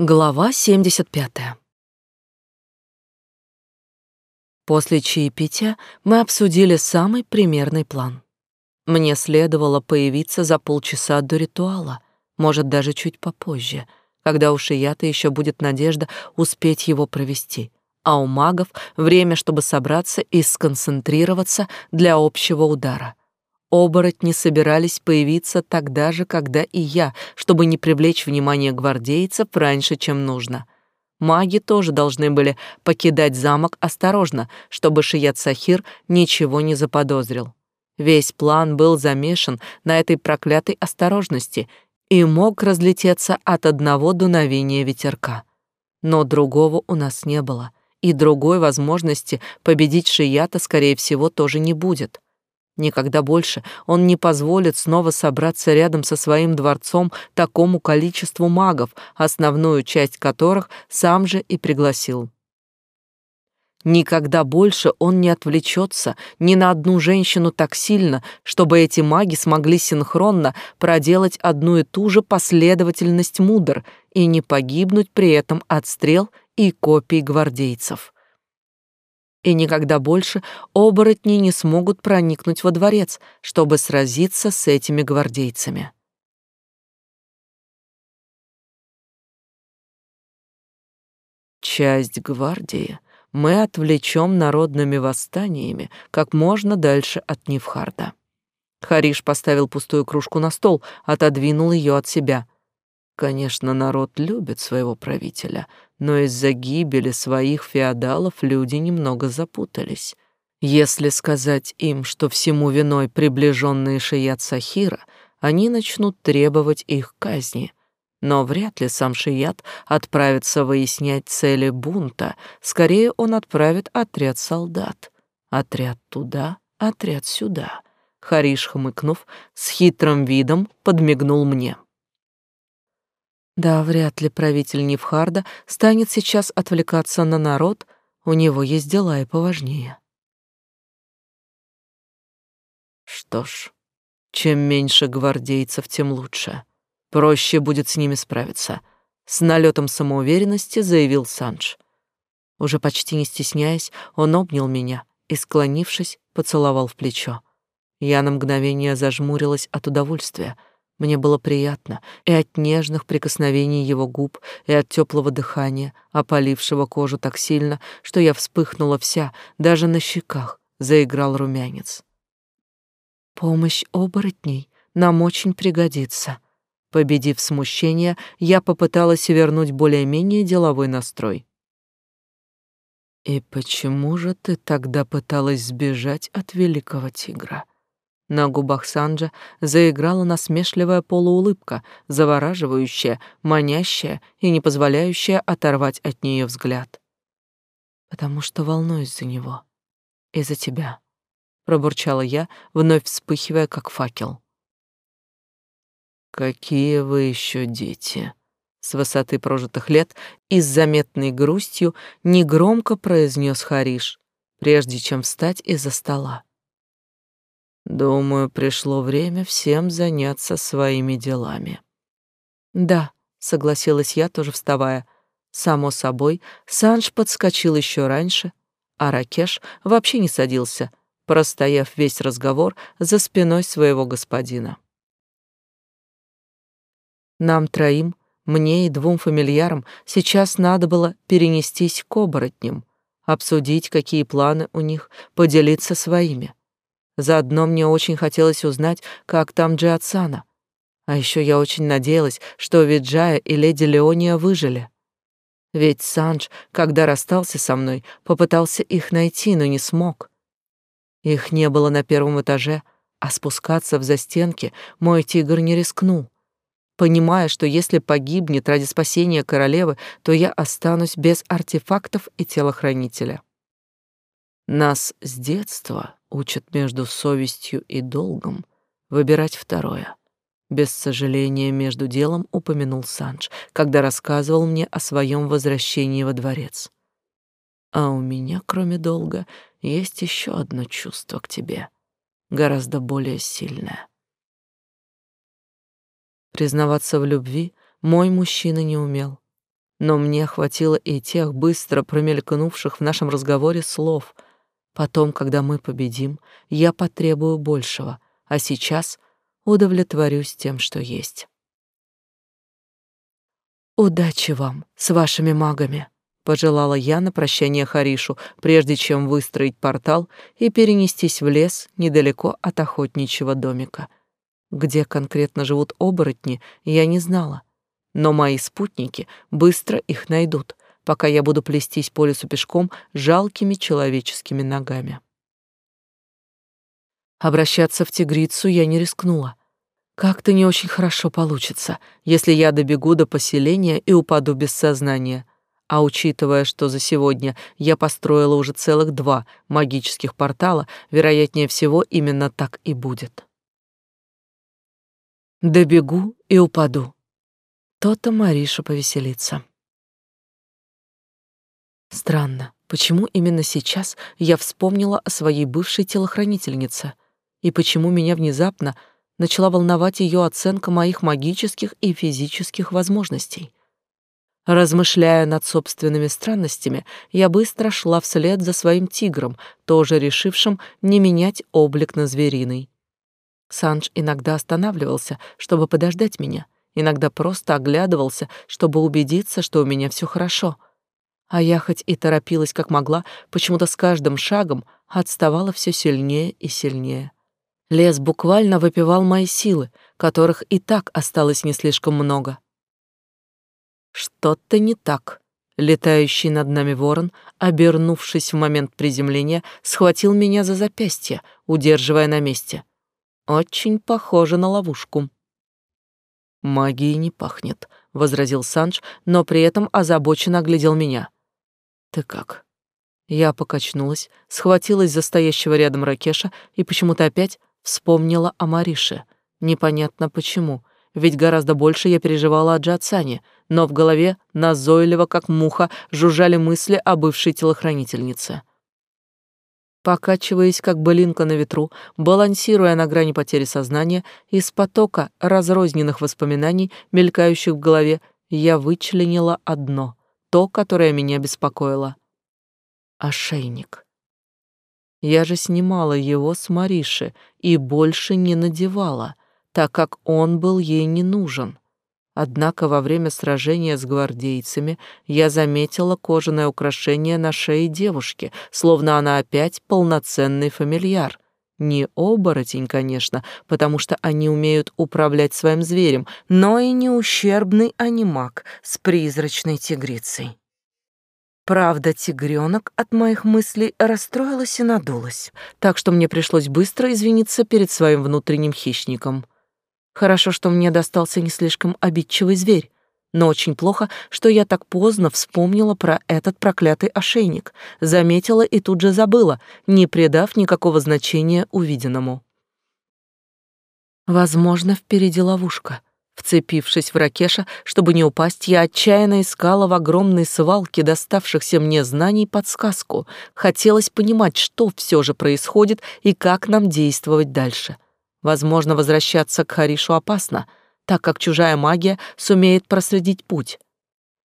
Глава 75. После чаепития мы обсудили самый примерный план. Мне следовало появиться за полчаса до ритуала, может, даже чуть попозже, когда у Шията еще будет надежда успеть его провести, а у магов время, чтобы собраться и сконцентрироваться для общего удара. Оборотни собирались появиться тогда же, когда и я, чтобы не привлечь внимание гвардейцев раньше, чем нужно. Маги тоже должны были покидать замок осторожно, чтобы Шият Сахир ничего не заподозрил. Весь план был замешан на этой проклятой осторожности и мог разлететься от одного дуновения ветерка. Но другого у нас не было, и другой возможности победить Шията, скорее всего, тоже не будет. Никогда больше он не позволит снова собраться рядом со своим дворцом такому количеству магов, основную часть которых сам же и пригласил. Никогда больше он не отвлечется ни на одну женщину так сильно, чтобы эти маги смогли синхронно проделать одну и ту же последовательность мудр и не погибнуть при этом от стрел и копий гвардейцев и никогда больше оборотни не смогут проникнуть во дворец, чтобы сразиться с этими гвардейцами. Часть гвардии мы отвлечем народными восстаниями как можно дальше от Невхарда. Хариш поставил пустую кружку на стол, отодвинул ее от себя. Конечно, народ любит своего правителя, но из-за гибели своих феодалов люди немного запутались. Если сказать им, что всему виной приближенные Шият Сахира, они начнут требовать их казни. Но вряд ли сам Шият отправится выяснять цели бунта, скорее он отправит отряд солдат. Отряд туда, отряд сюда. Хариш, хмыкнув, с хитрым видом подмигнул мне. Да, вряд ли правитель Невхарда станет сейчас отвлекаться на народ, у него есть дела и поважнее. Что ж, чем меньше гвардейцев, тем лучше. Проще будет с ними справиться. С налетом самоуверенности заявил Санж. Уже почти не стесняясь, он обнял меня и, склонившись, поцеловал в плечо. Я на мгновение зажмурилась от удовольствия — мне было приятно и от нежных прикосновений его губ, и от теплого дыхания, опалившего кожу так сильно, что я вспыхнула вся, даже на щеках заиграл румянец. Помощь оборотней нам очень пригодится. Победив смущение, я попыталась вернуть более-менее деловой настрой. И почему же ты тогда пыталась сбежать от великого тигра? На губах Санджа заиграла насмешливая полуулыбка, завораживающая, манящая и не позволяющая оторвать от нее взгляд. «Потому что волнуюсь за него. И за тебя», — пробурчала я, вновь вспыхивая, как факел. «Какие вы еще дети!» С высоты прожитых лет и с заметной грустью негромко произнес Хариш, прежде чем встать из-за стола. Думаю, пришло время всем заняться своими делами. Да, согласилась я, тоже вставая. Само собой, Санж подскочил еще раньше, а Ракеш вообще не садился, простояв весь разговор за спиной своего господина. Нам троим, мне и двум фамильярам, сейчас надо было перенестись к оборотням, обсудить, какие планы у них, поделиться своими. Заодно мне очень хотелось узнать, как там Джиатсана. А еще я очень надеялась, что Виджая и леди Леония выжили. Ведь Санж, когда расстался со мной, попытался их найти, но не смог. Их не было на первом этаже, а спускаться в застенки мой тигр не рискнул, понимая, что если погибнет ради спасения королевы, то я останусь без артефактов и телохранителя. Нас с детства учат между совестью и долгом выбирать второе. Без сожаления между делом упомянул Санж, когда рассказывал мне о своем возвращении во дворец. А у меня, кроме долга, есть еще одно чувство к тебе, гораздо более сильное. Признаваться в любви мой мужчина не умел. но мне хватило и тех быстро промелькнувших в нашем разговоре слов. Потом, когда мы победим, я потребую большего, а сейчас удовлетворюсь тем, что есть. Удачи вам с вашими магами, пожелала я на прощание Харишу, прежде чем выстроить портал и перенестись в лес недалеко от охотничьего домика. Где конкретно живут оборотни, я не знала, но мои спутники быстро их найдут, пока я буду плестись по лесу пешком жалкими человеческими ногами. Обращаться в тигрицу я не рискнула. Как-то не очень хорошо получится, если я добегу до поселения и упаду без сознания. А учитывая, что за сегодня я построила уже целых два магических портала, вероятнее всего именно так и будет. Добегу и упаду. То-то Мариша повеселится. Странно, почему именно сейчас я вспомнила о своей бывшей телохранительнице, и почему меня внезапно начала волновать ее оценка моих магических и физических возможностей. Размышляя над собственными странностями, я быстро шла вслед за своим тигром, тоже решившим не менять облик на звериный. Санж иногда останавливался, чтобы подождать меня — иногда просто оглядывался, чтобы убедиться, что у меня все хорошо. А я хоть и торопилась как могла, почему-то с каждым шагом отставала все сильнее и сильнее. Лес буквально выпивал мои силы, которых и так осталось не слишком много. Что-то не так. Летающий над нами ворон, обернувшись в момент приземления, схватил меня за запястье, удерживая на месте. Очень похоже на ловушку. «Магией не пахнет», — возразил Санж, но при этом озабоченно оглядел меня. «Ты как?» Я покачнулась, схватилась за стоящего рядом Ракеша и почему-то опять вспомнила о Марише. Непонятно почему, ведь гораздо больше я переживала о Джатсане, но в голове назойливо, как муха, жужжали мысли о бывшей телохранительнице. Покачиваясь, как былинка на ветру, балансируя на грани потери сознания, из потока разрозненных воспоминаний, мелькающих в голове, я вычленила одно, то, которое меня беспокоило. Ошейник. Я же снимала его с Мариши и больше не надевала, так как он был ей не нужен. Однако во время сражения с гвардейцами я заметила кожаное украшение на шее девушки, словно она опять полноценный фамильяр. Не оборотень, конечно, потому что они умеют управлять своим зверем, но и не ущербный анимак с призрачной тигрицей. Правда, тигренок от моих мыслей расстроилась и надулась, так что мне пришлось быстро извиниться перед своим внутренним хищником — Хорошо, что мне достался не слишком обидчивый зверь, но очень плохо, что я так поздно вспомнила про этот проклятый ошейник, заметила и тут же забыла, не придав никакого значения увиденному. Возможно, впереди ловушка. Вцепившись в Ракеша, чтобы не упасть, я отчаянно искала в огромной свалке доставшихся мне знаний подсказку. Хотелось понимать, что все же происходит и как нам действовать дальше. — Возможно, возвращаться к Харишу опасно, так как чужая магия сумеет проследить путь.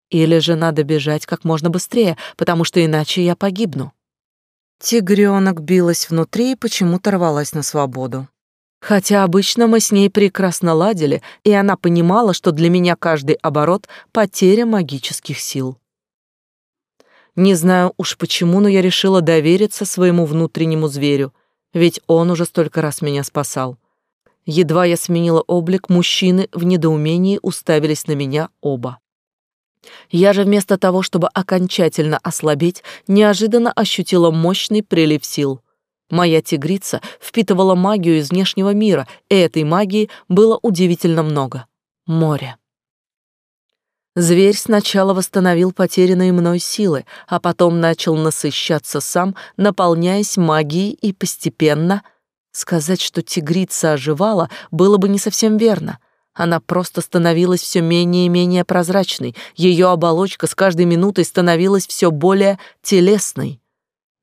Или же надо бежать как можно быстрее, потому что иначе я погибну. Тигренок билась внутри и почему-то рвалась на свободу. Хотя обычно мы с ней прекрасно ладили, и она понимала, что для меня каждый оборот — потеря магических сил. Не знаю уж почему, но я решила довериться своему внутреннему зверю, ведь он уже столько раз меня спасал. Едва я сменила облик, мужчины в недоумении уставились на меня оба. Я же вместо того, чтобы окончательно ослабеть, неожиданно ощутила мощный прилив сил. Моя тигрица впитывала магию из внешнего мира, и этой магии было удивительно много. Море. Зверь сначала восстановил потерянные мной силы, а потом начал насыщаться сам, наполняясь магией и постепенно Сказать, что тигрица оживала, было бы не совсем верно. Она просто становилась все менее и менее прозрачной, ее оболочка с каждой минутой становилась все более телесной.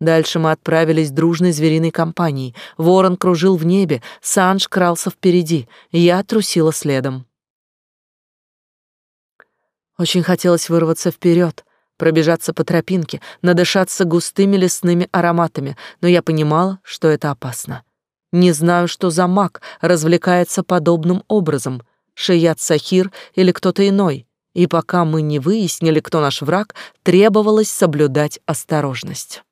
Дальше мы отправились дружной звериной компанией. Ворон кружил в небе, Санж крался впереди, я трусила следом. Очень хотелось вырваться вперед, пробежаться по тропинке, надышаться густыми лесными ароматами, но я понимала, что это опасно. Не знаю, что за маг развлекается подобным образом, Шият Сахир или кто-то иной, и пока мы не выяснили, кто наш враг, требовалось соблюдать осторожность.